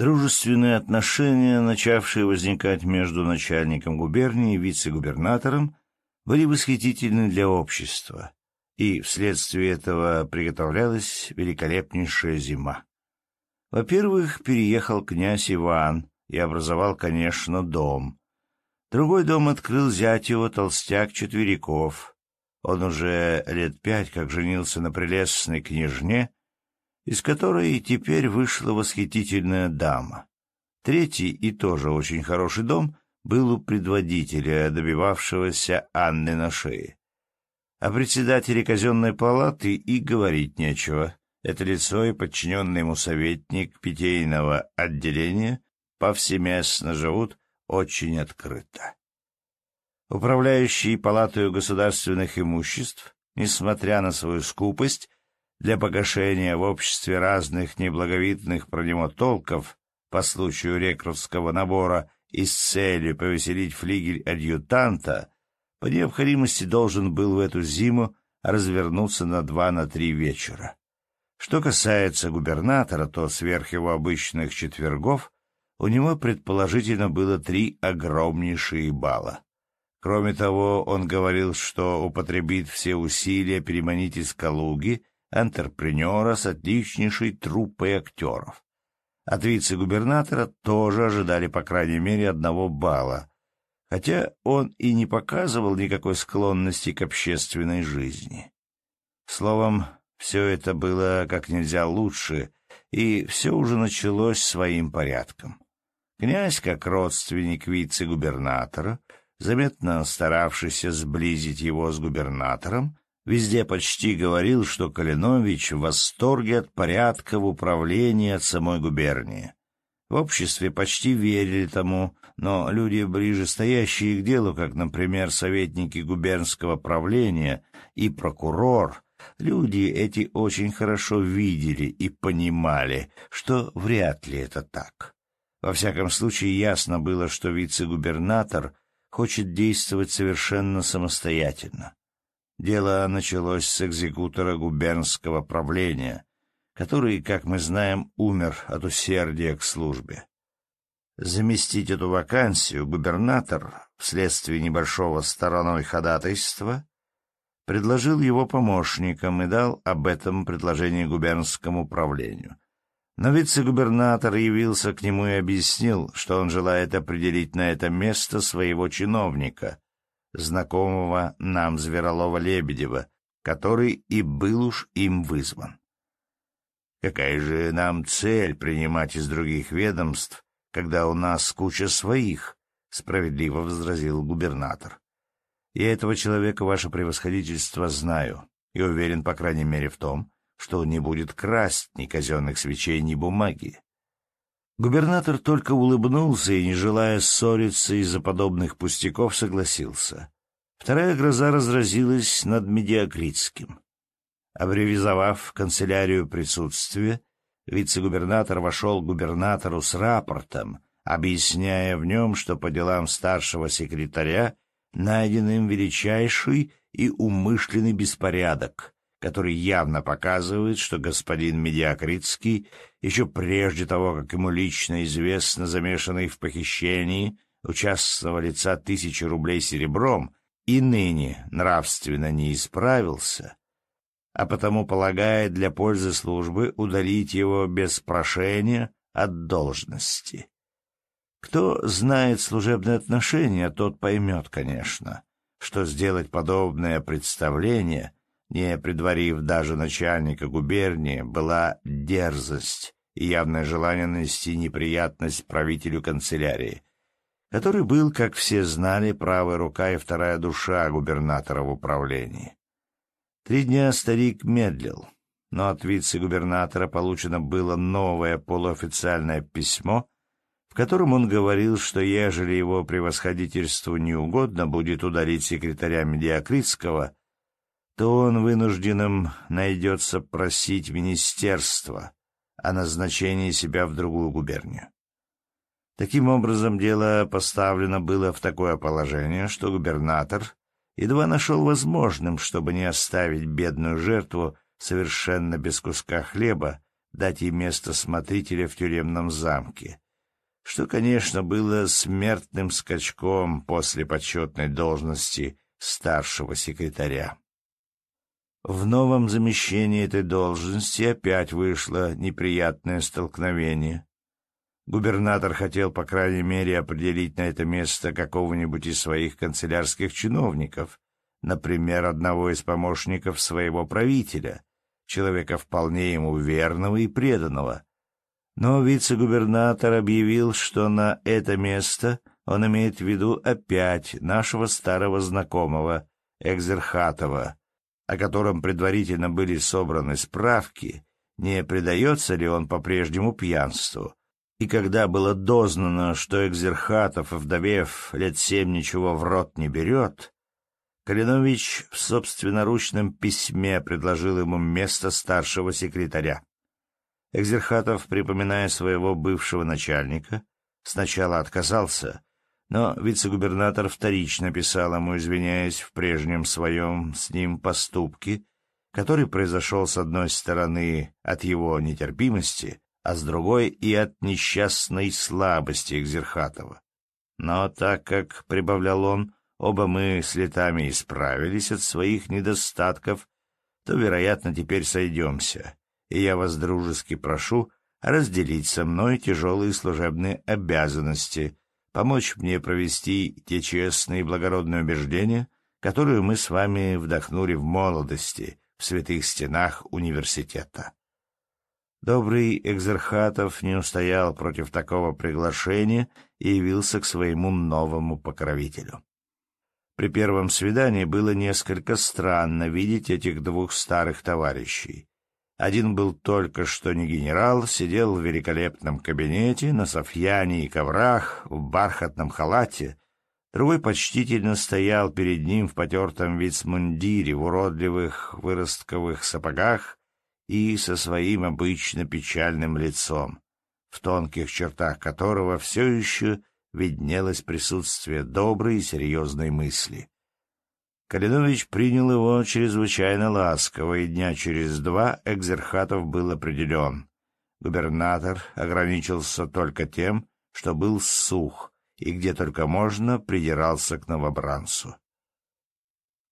Дружественные отношения, начавшие возникать между начальником губернии и вице-губернатором, были восхитительны для общества, и вследствие этого приготовлялась великолепнейшая зима. Во-первых, переехал князь Иван и образовал, конечно, дом. Другой дом открыл зять его толстяк Четверяков. Он уже лет пять как женился на прелестной княжне, из которой теперь вышла восхитительная дама. Третий и тоже очень хороший дом был у предводителя, добивавшегося Анны на шее. О председателе казенной палаты и говорить нечего. Это лицо и подчиненный ему советник питейного отделения повсеместно живут очень открыто. Управляющий палатой государственных имуществ, несмотря на свою скупость, для погашения в обществе разных неблаговидных про него толков по случаю рекрутского набора и с целью повеселить флигель адъютанта, по необходимости должен был в эту зиму развернуться на два на три вечера. Что касается губернатора, то сверх его обычных четвергов у него предположительно было три огромнейшие бала. Кроме того, он говорил, что употребит все усилия переманить из Калуги антрепренера с отличнейшей труппой актеров. От вице-губернатора тоже ожидали по крайней мере одного балла, хотя он и не показывал никакой склонности к общественной жизни. Словом, все это было как нельзя лучше, и все уже началось своим порядком. Князь, как родственник вице-губернатора, заметно старавшийся сблизить его с губернатором, Везде почти говорил, что Калинович в восторге от порядка в управлении от самой губернии. В обществе почти верили тому, но люди, ближе стоящие к делу, как, например, советники губернского правления и прокурор, люди эти очень хорошо видели и понимали, что вряд ли это так. Во всяком случае, ясно было, что вице-губернатор хочет действовать совершенно самостоятельно. Дело началось с экзекутора губернского правления, который, как мы знаем, умер от усердия к службе. Заместить эту вакансию губернатор, вследствие небольшого стороной ходатайства, предложил его помощникам и дал об этом предложение губернскому правлению. Но вице-губернатор явился к нему и объяснил, что он желает определить на это место своего чиновника — знакомого нам Зверолова-Лебедева, который и был уж им вызван. Какая же нам цель принимать из других ведомств, когда у нас куча своих? — справедливо возразил губернатор. Я этого человека, ваше превосходительство, знаю и уверен, по крайней мере, в том, что он не будет красть ни казенных свечей, ни бумаги. Губернатор только улыбнулся и, не желая ссориться из-за подобных пустяков, согласился. Вторая гроза разразилась над Медиакритским. Абревизовав канцелярию присутствия, вице-губернатор вошел к губернатору с рапортом, объясняя в нем, что по делам старшего секретаря найден им величайший и умышленный беспорядок, который явно показывает, что господин Медиакритский, еще прежде того, как ему лично известно замешанный в похищении, участвовал лица тысячи рублей серебром, и ныне нравственно не исправился, а потому полагает для пользы службы удалить его без прошения от должности. Кто знает служебные отношения, тот поймет, конечно, что сделать подобное представление — не предварив даже начальника губернии, была дерзость и явное желание нанести неприятность правителю канцелярии, который был, как все знали, правая рука и вторая душа губернатора в управлении. Три дня старик медлил, но от вице-губернатора получено было новое полуофициальное письмо, в котором он говорил, что ежели его превосходительству не угодно будет удалить секретаря Медиакритского — то он вынужденным найдется просить министерства о назначении себя в другую губернию. Таким образом, дело поставлено было в такое положение, что губернатор едва нашел возможным, чтобы не оставить бедную жертву совершенно без куска хлеба, дать ей место смотрителя в тюремном замке, что, конечно, было смертным скачком после почетной должности старшего секретаря. В новом замещении этой должности опять вышло неприятное столкновение. Губернатор хотел, по крайней мере, определить на это место какого-нибудь из своих канцелярских чиновников, например, одного из помощников своего правителя, человека вполне ему верного и преданного. Но вице-губернатор объявил, что на это место он имеет в виду опять нашего старого знакомого Экзерхатова, о котором предварительно были собраны справки, не предается ли он по-прежнему пьянству, и когда было дознано, что Экзерхатов, вдовев лет семь, ничего в рот не берет, Калинович в собственноручном письме предложил ему место старшего секретаря. Экзерхатов, припоминая своего бывшего начальника, сначала отказался, но вице-губернатор вторично писал ему, извиняясь в прежнем своем с ним поступке, который произошел с одной стороны от его нетерпимости, а с другой и от несчастной слабости Экзерхатова. Но так как, — прибавлял он, — оба мы с летами исправились от своих недостатков, то, вероятно, теперь сойдемся, и я вас дружески прошу разделить со мной тяжелые служебные обязанности, помочь мне провести те честные и благородные убеждения, которые мы с вами вдохнули в молодости в святых стенах университета. Добрый Экзерхатов не устоял против такого приглашения и явился к своему новому покровителю. При первом свидании было несколько странно видеть этих двух старых товарищей. Один был только что не генерал, сидел в великолепном кабинете, на софьяне и коврах, в бархатном халате. Другой почтительно стоял перед ним в потертом вицмундире, в уродливых выростковых сапогах и со своим обычно печальным лицом, в тонких чертах которого все еще виднелось присутствие доброй и серьезной мысли. Калинович принял его чрезвычайно ласково, и дня через два Экзерхатов был определен. Губернатор ограничился только тем, что был сух и где только можно придирался к новобранцу.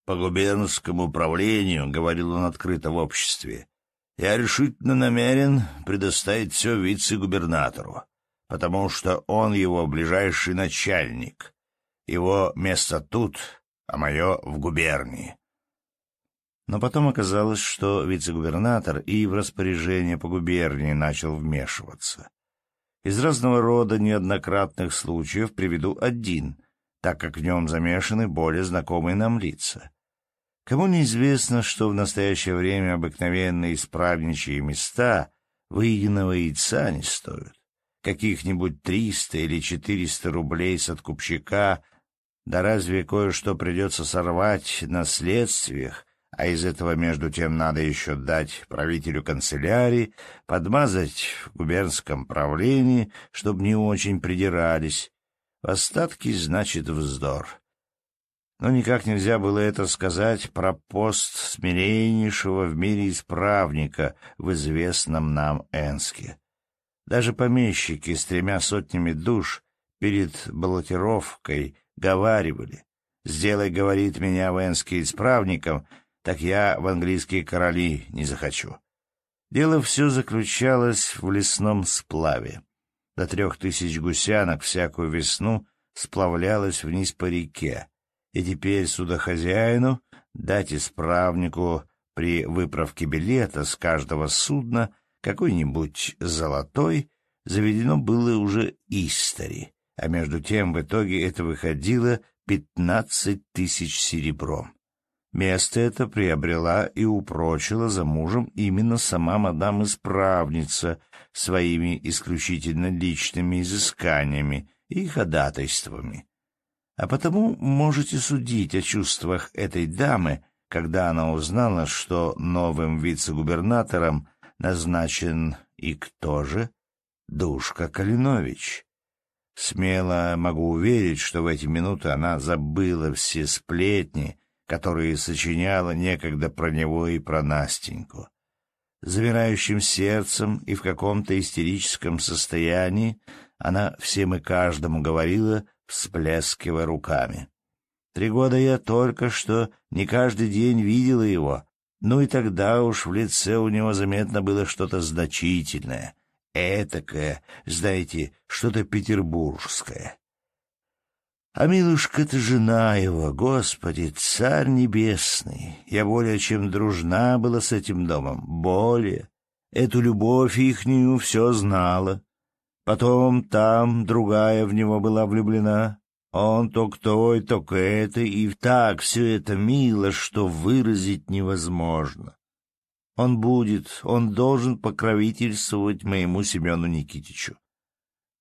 «По губернскому управлению, — говорил он открыто в обществе, я решительно намерен предоставить все вице-губернатору, потому что он его ближайший начальник. Его место тут, а мое в губернии. Но потом оказалось, что вице-губернатор и в распоряжение по губернии начал вмешиваться. Из разного рода неоднократных случаев приведу один, так как в нем замешаны более знакомые нам лица. Кому неизвестно, что в настоящее время обыкновенные исправничьи места выеденного яйца не стоят. Каких-нибудь триста или четыреста рублей с откупщика, да разве кое-что придется сорвать на следствиях, а из этого между тем надо еще дать правителю канцелярии, подмазать в губернском правлении, чтобы не очень придирались. В остатки значит вздор. Но никак нельзя было это сказать про пост смиреннейшего в мире исправника в известном нам Энске. Даже помещики с тремя сотнями душ перед баллотировкой говаривали. «Сделай, — говорит меня в Энске исправником, — так я в английские короли не захочу». Дело все заключалось в лесном сплаве. До трех тысяч гусянок всякую весну сплавлялось вниз по реке, и теперь судохозяину дать исправнику при выправке билета с каждого судна какой-нибудь золотой заведено было уже истори, а между тем в итоге это выходило пятнадцать тысяч серебром. Место это приобрела и упрочила за мужем именно сама мадам-исправница своими исключительно личными изысканиями и ходатайствами. А потому можете судить о чувствах этой дамы, когда она узнала, что новым вице-губернатором назначен и кто же? Душка Калинович. Смело могу уверить, что в эти минуты она забыла все сплетни, которые сочиняла некогда про него и про Настеньку. замирающим сердцем и в каком-то истерическом состоянии, она всем и каждому говорила, всплескивая руками. Три года я только что не каждый день видела его, ну и тогда уж в лице у него заметно было что-то значительное, этакое, знаете, что-то петербургское. А Милушка-то жена его, Господи, царь небесный. Я более чем дружна была с этим домом, более. Эту любовь ихнюю все знала. Потом там другая в него была влюблена. Он то к той, то к этой, и так все это мило, что выразить невозможно. Он будет, он должен покровительствовать моему Семену Никитичу.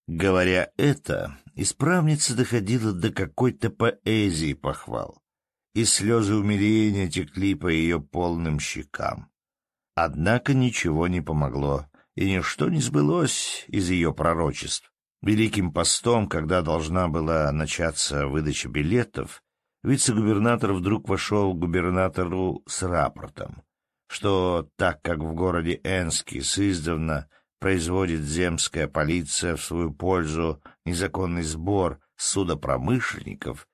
Говоря это, исправница доходила до какой-то поэзии похвал, и слезы умиления текли по ее полным щекам. Однако ничего не помогло, и ничто не сбылось из ее пророчеств. Великим постом, когда должна была начаться выдача билетов, вице-губернатор вдруг вошел к губернатору с рапортом, что так как в городе Энске с издавна производит земская полиция в свою пользу незаконный сбор судопромышленников,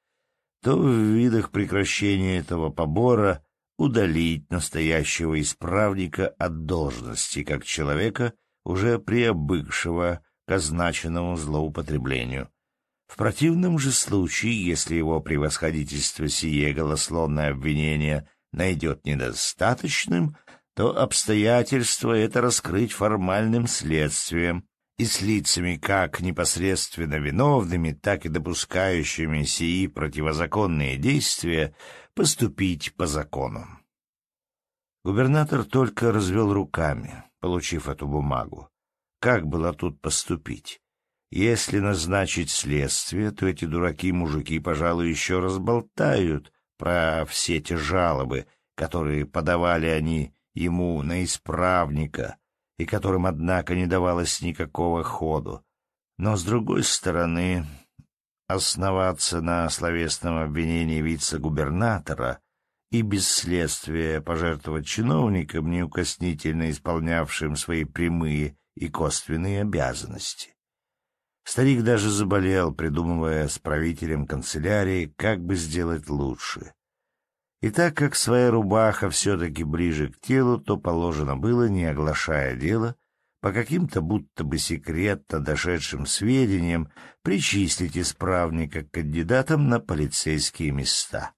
то в видах прекращения этого побора удалить настоящего исправника от должности как человека, уже приобыкшего к означенному злоупотреблению. В противном же случае, если его превосходительство сие голословное обвинение найдет недостаточным, то обстоятельство это раскрыть формальным следствием и с лицами как непосредственно виновными, так и допускающими сии противозаконные действия поступить по закону. Губернатор только развел руками, получив эту бумагу. Как было тут поступить? Если назначить следствие, то эти дураки-мужики, пожалуй, еще разболтают про все те жалобы, которые подавали они ему на исправника, и которым, однако, не давалось никакого ходу. Но, с другой стороны, основаться на словесном обвинении вице-губернатора и без следствия пожертвовать чиновникам, неукоснительно исполнявшим свои прямые и косвенные обязанности. Старик даже заболел, придумывая с правителем канцелярии, как бы сделать лучше. И так как своя рубаха все-таки ближе к телу, то положено было, не оглашая дело, по каким-то будто бы секретно дошедшим сведениям причислить исправника к кандидатам на полицейские места.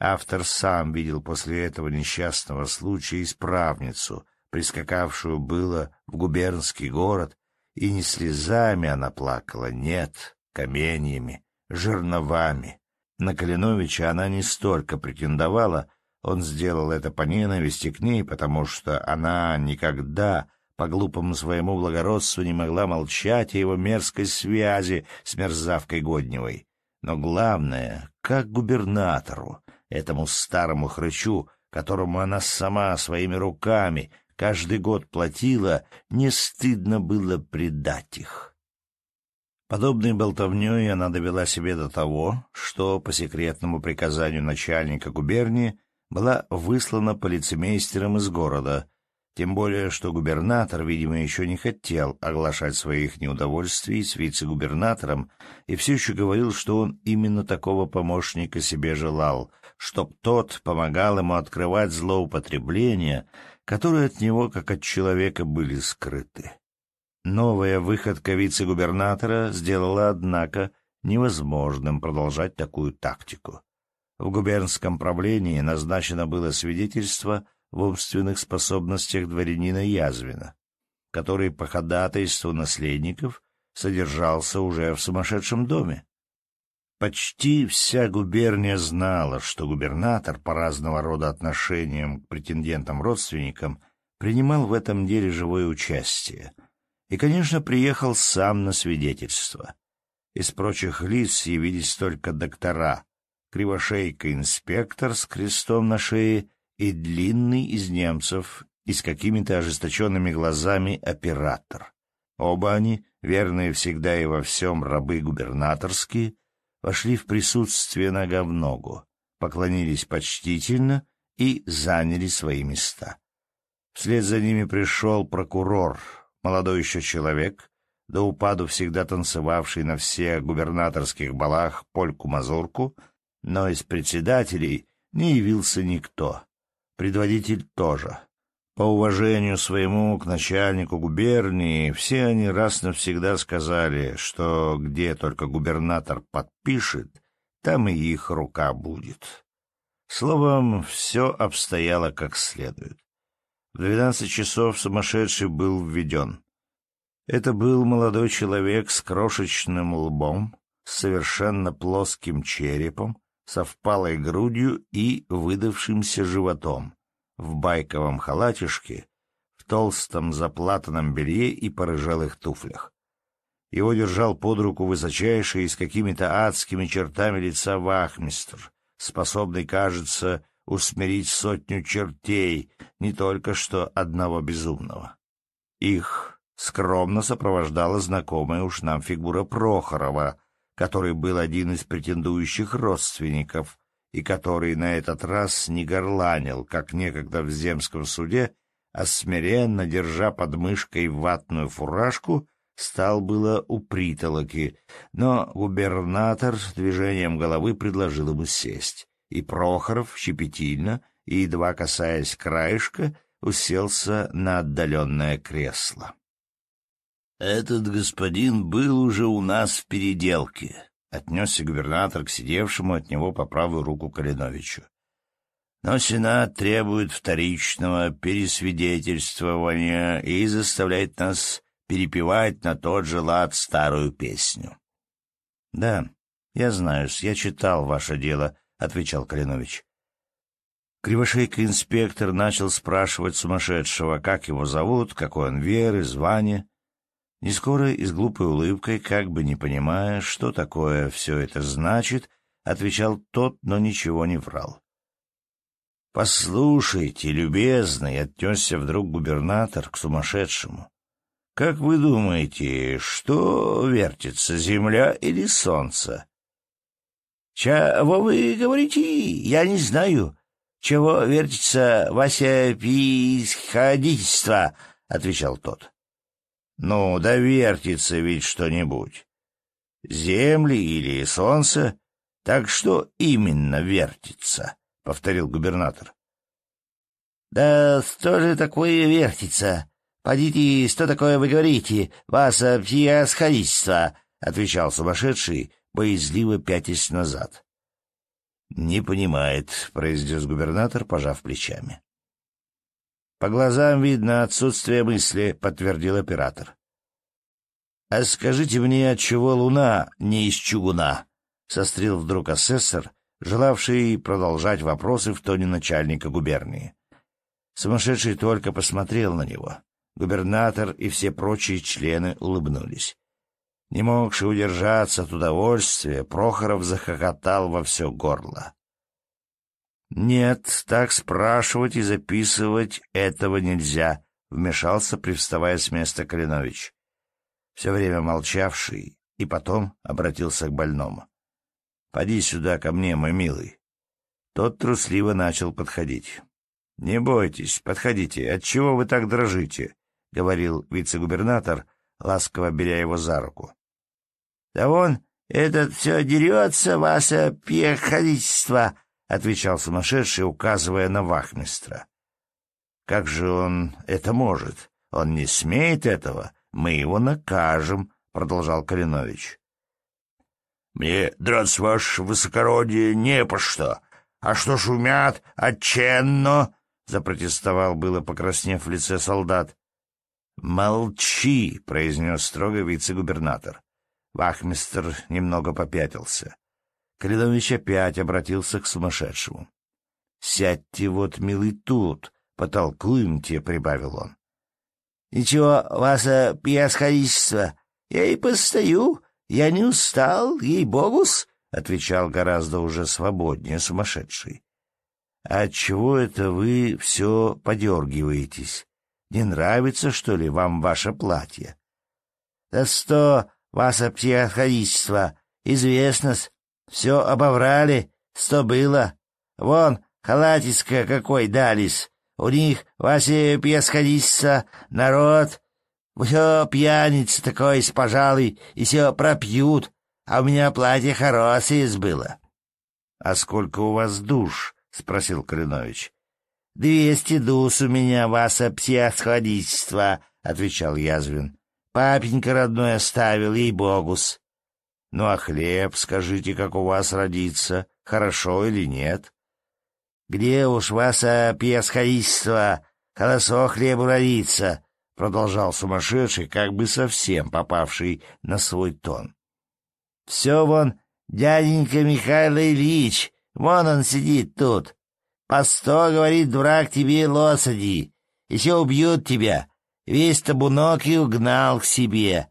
Автор сам видел после этого несчастного случая исправницу, прискакавшую было в губернский город, и не слезами она плакала, нет, каменьями, жерновами. На Калиновича она не столько претендовала, он сделал это по ненависти к ней, потому что она никогда по глупому своему благородству не могла молчать о его мерзкой связи с мерзавкой Годневой. Но главное, как губернатору, этому старому хрычу, которому она сама своими руками каждый год платила, не стыдно было предать их. Подобной болтовней она довела себе до того, что по секретному приказанию начальника губернии была выслана полицемейстером из города, тем более что губернатор, видимо, еще не хотел оглашать своих неудовольствий с вице-губернатором и все еще говорил, что он именно такого помощника себе желал, чтоб тот помогал ему открывать злоупотребления, которые от него, как от человека, были скрыты. Новая выходка вице-губернатора сделала, однако, невозможным продолжать такую тактику. В губернском правлении назначено было свидетельство в умственных способностях дворянина Язвина, который по ходатайству наследников содержался уже в сумасшедшем доме. Почти вся губерния знала, что губернатор по разного рода отношениям к претендентам-родственникам принимал в этом деле живое участие — и, конечно, приехал сам на свидетельство. Из прочих лиц явились только доктора, кривошейка инспектор с крестом на шее и длинный из немцев и с какими-то ожесточенными глазами оператор. Оба они, верные всегда и во всем рабы губернаторские, вошли в присутствие нога в ногу, поклонились почтительно и заняли свои места. Вслед за ними пришел прокурор, молодой еще человек, до упаду всегда танцевавший на всех губернаторских балах польку-мазурку, но из председателей не явился никто. Предводитель тоже. По уважению своему к начальнику губернии все они раз навсегда сказали, что где только губернатор подпишет, там и их рука будет. Словом, все обстояло как следует. В двенадцать часов сумасшедший был введен. Это был молодой человек с крошечным лбом, с совершенно плоским черепом, со впалой грудью и выдавшимся животом, в байковом халатишке, в толстом заплатанном белье и порыжалых туфлях. Его держал под руку высочайший с какими-то адскими чертами лица вахмистр, способный, кажется, усмирить сотню чертей, не только что одного безумного. Их скромно сопровождала знакомая уж нам фигура Прохорова, который был один из претендующих родственников и который на этот раз не горланил, как некогда в земском суде, а смиренно, держа под мышкой ватную фуражку, стал было у притолоки, но губернатор движением головы предложил ему сесть, и Прохоров щепетильно и, едва касаясь краешка, уселся на отдаленное кресло. «Этот господин был уже у нас в переделке», — отнесся губернатор к сидевшему от него по правую руку Калиновичу. «Но Сенат требует вторичного пересвидетельствования и заставляет нас перепевать на тот же лад старую песню». «Да, я знаю, я читал ваше дело», — отвечал Калинович. Кривошейка инспектор начал спрашивать сумасшедшего, как его зовут, какой он веры, звание. Нескоро и с глупой улыбкой, как бы не понимая, что такое все это значит, отвечал тот, но ничего не врал. «Послушайте, любезный», — отнесся вдруг губернатор к сумасшедшему. «Как вы думаете, что вертится, земля или солнце?» «Чего вы говорите? Я не знаю. Чего вертится Вася Писходительство?» — отвечал тот. Ну, да вертится ведь что-нибудь. Земли или солнце? Так что именно вертится? — повторил губернатор. — Да что же такое вертится? Подите, что такое вы говорите, ваше пьясходительство? — отвечал сумасшедший, боязливо пятясь назад. — Не понимает, — произнес губернатор, пожав плечами. По глазам видно отсутствие мысли, подтвердил оператор. А скажите мне, отчего луна не из чугуна? Сострил вдруг асессор, желавший продолжать вопросы в тоне начальника губернии. Сумасшедший только посмотрел на него. Губернатор и все прочие члены улыбнулись. Не могший удержаться от удовольствия, Прохоров захохотал во все горло. «Нет, так спрашивать и записывать этого нельзя», — вмешался, привставая с места Калинович, все время молчавший, и потом обратился к больному. «Поди сюда ко мне, мой милый». Тот трусливо начал подходить. «Не бойтесь, подходите. Отчего вы так дрожите?» — говорил вице-губернатор, ласково беря его за руку. «Да вон, этот все дерется, ваше пьехоличество!» — отвечал сумасшедший, указывая на вахмистра. «Как же он это может? Он не смеет этого. Мы его накажем», — продолжал Калинович. «Мне драться, ваше высокородие, не по что. А что шумят, отченно?» — запротестовал было, покраснев в лице солдат. «Молчи!» — произнес строго вице-губернатор. Вахмистр немного попятился. Калинович опять обратился к сумасшедшему. — Сядьте вот, милый, тут, потолкуемте, — прибавил он. — Ничего, ваше пьясходительство, я и постою, я не устал, ей-богус, — отвечал гораздо уже свободнее сумасшедший. — А чего это вы все подергиваетесь? Не нравится, что ли, вам ваше платье? — Да сто, ваше пьясходительство, известно-с, все обоврали, что было. Вон, халатиска какой дались. У них, Вася, пьесходица, народ, все пьяница такой, пожалуй, и все пропьют, а у меня платье хорошее было. — А сколько у вас душ? — спросил Калинович. — Двести душ у меня, Васа, пьесходительство, — отвечал Язвин. — Папенька родной оставил, ей-богус. — Ну а хлеб, скажите, как у вас родится, хорошо или нет? Где уж вас пьесходительство, колосо хлебу родится, — продолжал сумасшедший, как бы совсем попавший на свой тон. — Все вон дяденька Михаил Ильич, вон он сидит тут. По сто, говорит, дурак, тебе лосади, еще убьют тебя. Весь табунок и угнал к себе.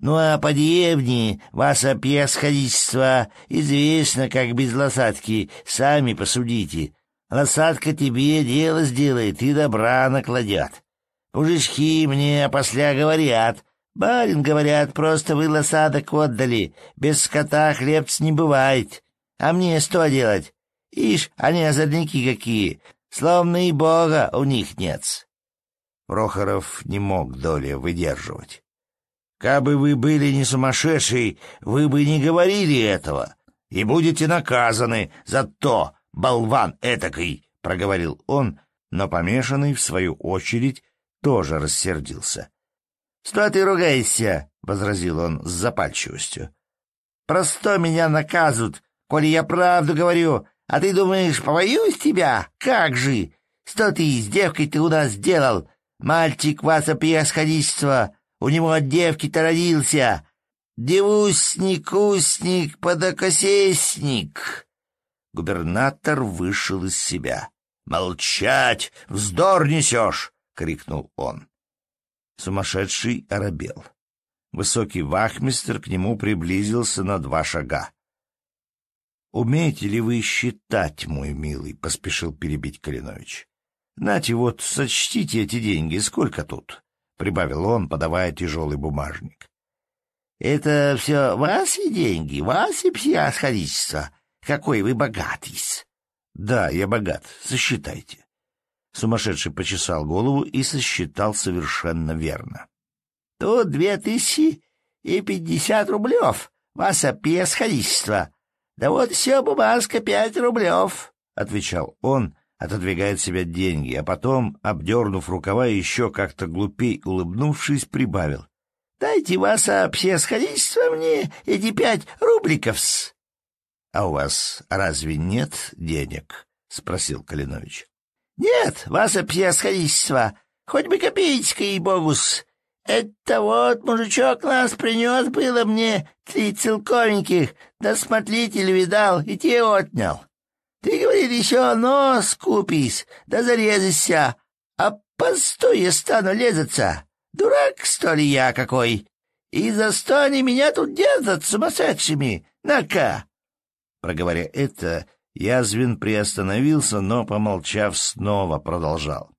Ну а по деревне ваше пьесходительство известно, как без лосатки, сами посудите. Лосатка тебе дело сделает и добра накладет. Мужички мне после говорят, барин, говорят, просто вы лосаток отдали, без скота хлебц не бывает. А мне что делать? Ишь, они озорники какие, словно и бога у них нет. Прохоров не мог доли выдерживать. Кабы вы были не сумасшедший, вы бы не говорили этого, и будете наказаны за то, болван этакой, — проговорил он, но помешанный, в свою очередь, тоже рассердился. — Что ты ругаешься? — возразил он с запальчивостью. — Просто меня наказывают, коли я правду говорю, а ты думаешь, побоюсь тебя? Как же? Что ты с девкой ты у нас сделал? Мальчик ваше превосходительство, у него от девки-то родился. Девусник, усник, подокосесник. Губернатор вышел из себя. «Молчать! Вздор несешь!» — крикнул он. Сумасшедший оробел. Высокий вахмистр к нему приблизился на два шага. «Умеете ли вы считать, мой милый?» — поспешил перебить Калинович. «Нате вот, сочтите эти деньги. Сколько тут?» — прибавил он, подавая тяжелый бумажник. «Это все ваши деньги, ваши псиасходительства? Какой вы богатый!» «Да, я богат. Сосчитайте». Сумасшедший почесал голову и сосчитал совершенно верно. «Тут две тысячи и пятьдесят рублев, ваше пьесходительство. Да вот все бумажка пять рублев», — отвечал он, отодвигая от себя деньги, а потом, обдернув рукава еще как-то глупей улыбнувшись, прибавил. «Дайте ваше пьесходительство мне эти пять рубликов-с». «А у вас разве нет денег?» — спросил Калинович. «Нет, ваше пьесходительство, хоть бы копеечка и богус. Это вот мужичок нас принес было мне три целковеньких, да смотритель видал и те отнял. Ты, говорит, еще нос купись, да зарезайся, а постой я стану лезаться. Дурак, что ли, я какой? И за что они меня тут держат сумасшедшими? На-ка!» Проговоря это, Язвин приостановился, но, помолчав, снова продолжал.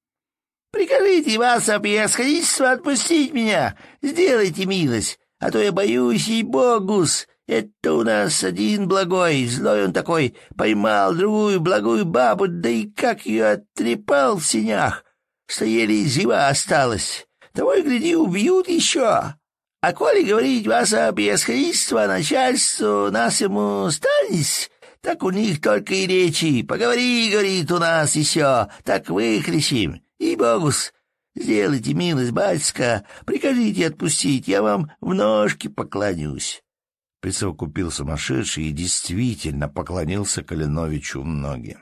Прикажите, ваше превосходительство, отпустить меня. Сделайте милость, а то я боюсь, и богус. Это у нас один благой, злой он такой, поймал другую благую бабу, да и как ее оттрепал в синях, что еле жива осталась. Того и гляди, убьют еще. А коли говорить ваше превосходительство начальству нас ему станись, так у них только и речи. Поговори, говорит, у нас еще, так выхлещим. И, богус, сделайте милость, батюшка, прикажите отпустить, я вам в ножки поклонюсь. Присовокупил сумасшедший и действительно поклонился Калиновичу в ноги.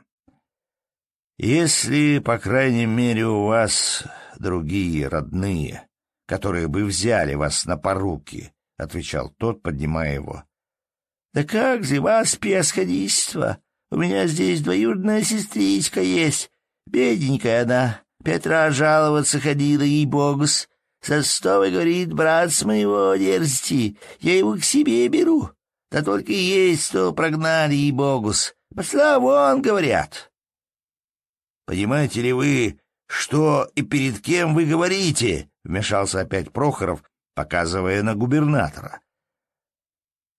Если, по крайней мере, у вас другие родные, которые бы взяли вас на поруки, — отвечал тот, поднимая его. — Да как же вас, пьесходительство? У меня здесь двоюродная сестричка есть, бедненькая она. Петра жаловаться ходила, ей-богус. Состовый говорит, брат с моего дерзости, я его к себе беру. Да только есть, что прогнали, ей-богус. Пошла вон, говорят. Понимаете ли вы, что и перед кем вы говорите? Вмешался опять Прохоров, показывая на губернатора.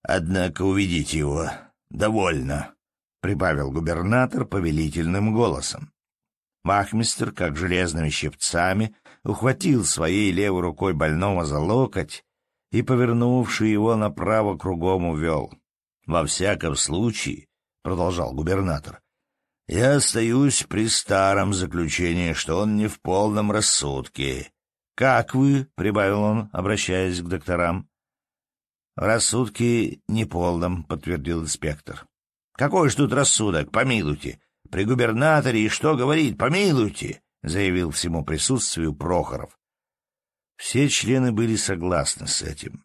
Однако уведите его. Довольно, — прибавил губернатор повелительным голосом. Махмистер, как железными щипцами, ухватил своей левой рукой больного за локоть и, повернувший его направо, кругом увел. «Во всяком случае», — продолжал губернатор, — «я остаюсь при старом заключении, что он не в полном рассудке». «Как вы?» — прибавил он, обращаясь к докторам. «В рассудке неполном», — подтвердил инспектор. «Какой ж тут рассудок? Помилуйте. При губернаторе и что говорить? Помилуйте!» — заявил всему присутствию Прохоров. Все члены были согласны с этим.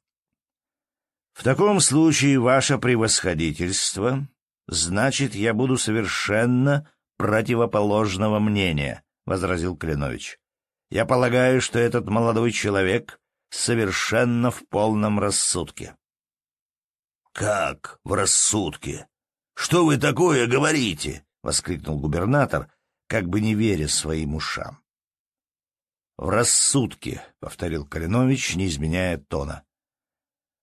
«В таком случае, ваше превосходительство, значит, я буду совершенно противоположного мнения», — возразил Кленович. «Я полагаю, что этот молодой человек совершенно в полном рассудке». «Как в рассудке? Что вы такое говорите?» — воскликнул губернатор, как бы не веря своим ушам. «В рассудке», — повторил Калинович, не изменяя тона.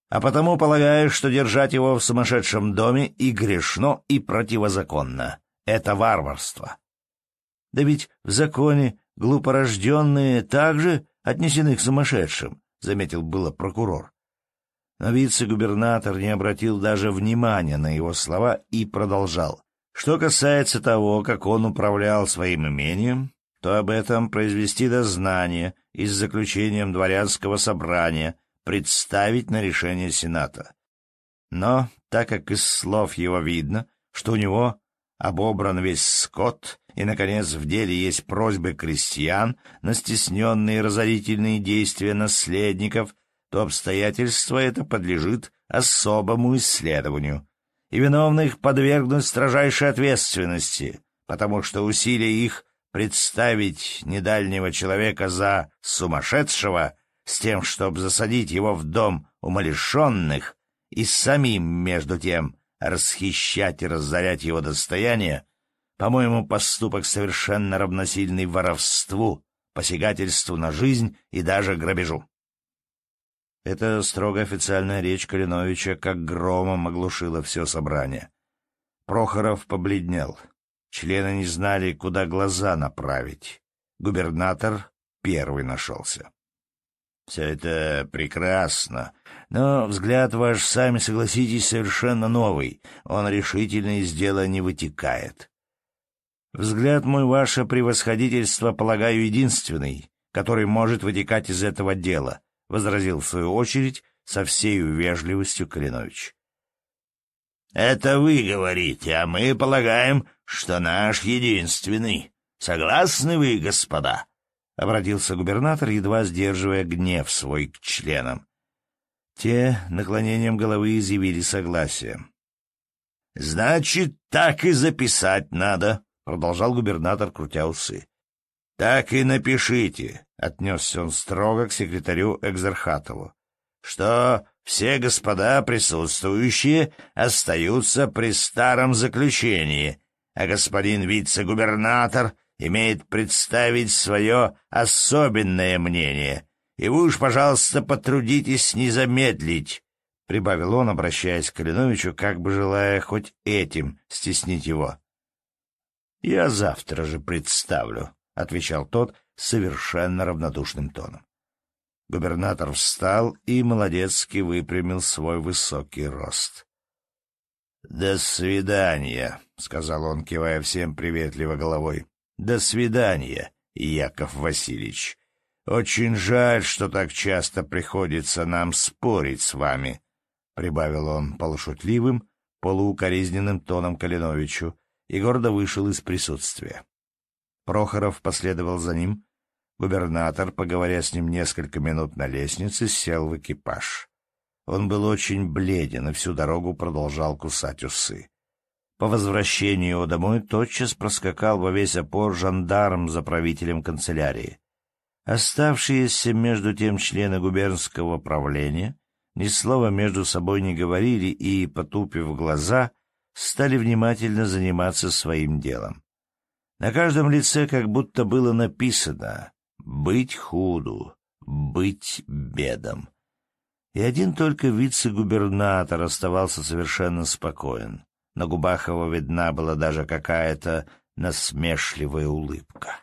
«А потому полагаю, что держать его в сумасшедшем доме и грешно, и противозаконно. Это варварство». «Да ведь в законе глупорожденные также отнесены к сумасшедшим», — заметил было прокурор. Но вице-губернатор не обратил даже внимания на его слова и продолжал. Что касается того, как он управлял своим имением, то об этом произвести дознание и с заключением дворянского собрания представить на решение Сената. Но, так как из слов его видно, что у него обобран весь скот, и, наконец, в деле есть просьбы крестьян на стесненные разорительные действия наследников, то обстоятельство это подлежит особому исследованию, и виновных подвергнуть строжайшей ответственности, потому что усилия их представить недальнего человека за сумасшедшего с тем, чтобы засадить его в дом умалишенных и самим, между тем, расхищать и разорять его достояние, по-моему, поступок совершенно равносильный воровству, посягательству на жизнь и даже грабежу. Эта строго официальная речь Калиновича как громом оглушила все собрание. Прохоров побледнел. Члены не знали, куда глаза направить. Губернатор первый нашелся. «Все это прекрасно, но взгляд ваш, сами согласитесь, совершенно новый. Он решительно из дела не вытекает. Взгляд мой, ваше превосходительство, полагаю, единственный, который может вытекать из этого дела», — возразил в свою очередь со всей вежливостью Калинович. «Это вы говорите, а мы полагаем, что наш единственный. Согласны вы, господа?» — обратился губернатор, едва сдерживая гнев свой к членам. Те наклонением головы изъявили согласие. «Значит, так и записать надо», — продолжал губернатор, крутя усы. «Так и напишите», — отнесся он строго к секретарю Экзерхатову, «что все господа присутствующие остаются при старом заключении, а господин вице-губернатор имеет представить свое особенное мнение. И вы уж, пожалуйста, потрудитесь не замедлить, — прибавил он, обращаясь к Калиновичу, как бы желая хоть этим стеснить его. — Я завтра же представлю, — отвечал тот совершенно равнодушным тоном. Губернатор встал и молодецки выпрямил свой высокий рост. «До свидания», — сказал он, кивая всем приветливо головой. «До свидания, Яков Васильевич. Очень жаль, что так часто приходится нам спорить с вами», — прибавил он полушутливым, полуукоризненным тоном Калиновичу и гордо вышел из присутствия. Прохоров последовал за ним. Губернатор, поговоря с ним несколько минут на лестнице, сел в экипаж. Он был очень бледен и всю дорогу продолжал кусать усы. По возвращению его домой тотчас проскакал во весь опор жандарм за правителем канцелярии. Оставшиеся между тем члены губернского правления ни слова между собой не говорили и, потупив глаза, стали внимательно заниматься своим делом. На каждом лице как будто было написано «быть худу», «быть бедом» и один только вице-губернатор оставался совершенно спокоен. На губах его видна была даже какая-то насмешливая улыбка.